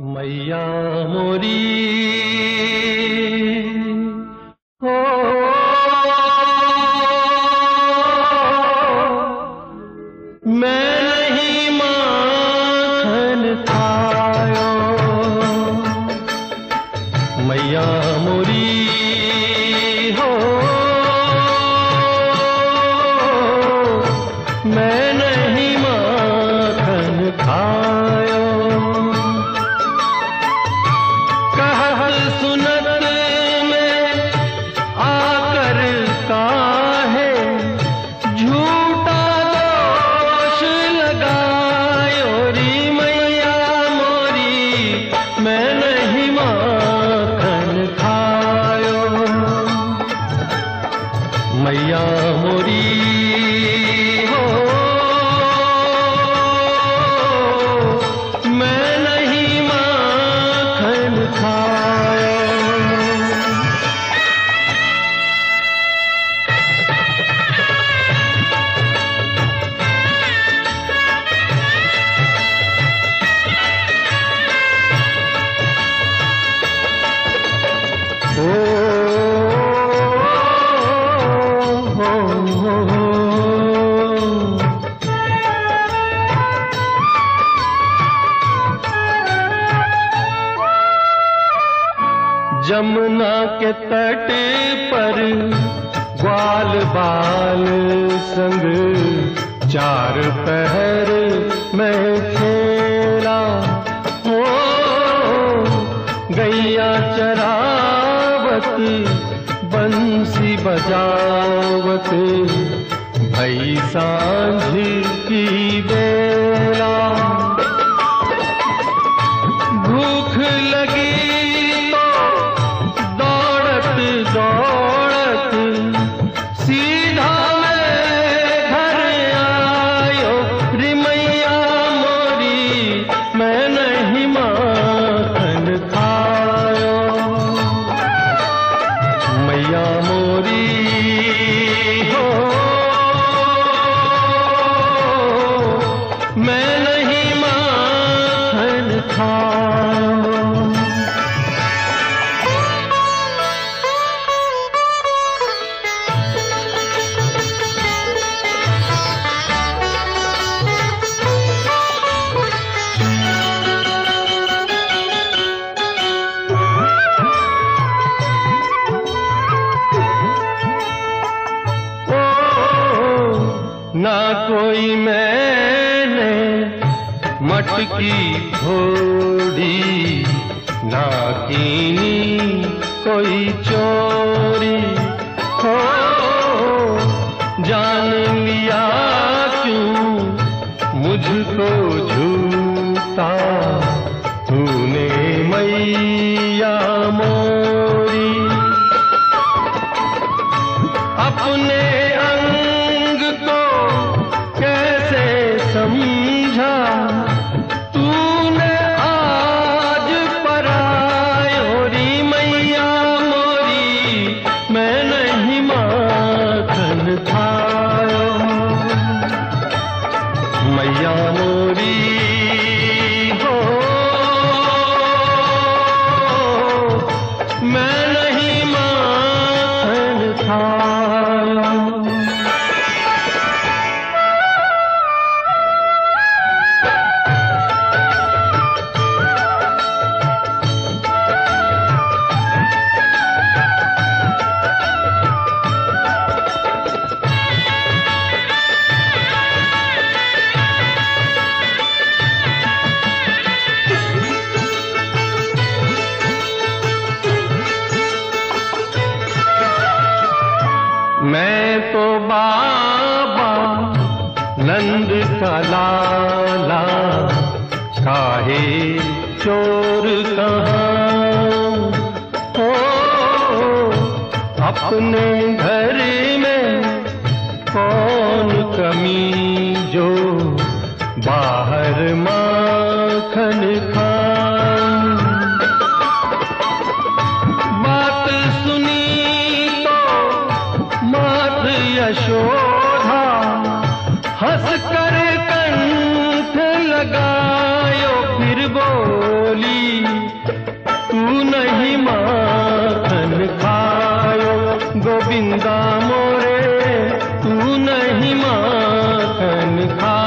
मैया मोरी। मैया मोरी हो जमुना के तट पर ग्वाल बाल संग चार पहर में खेला। हो गैया चरावती बंसी बजावत इंसान मैं नहीं माखन खायो मटकी फोड़ी ना कीनी कोई चोरी। हो, जान लिया क्यों? मुझको झूठा तूने मैया मोरी। अपने मैया मोरी हो। मैं नहीं मान खायो अपने घर में कौन कमी जो बाहर माखन खाऊं बात सुनी तो मात यशोधा हंस कर कंठ लगायो, फिर बोल, तू नहीं मान बिंदा मोरे तू नहीं मा खा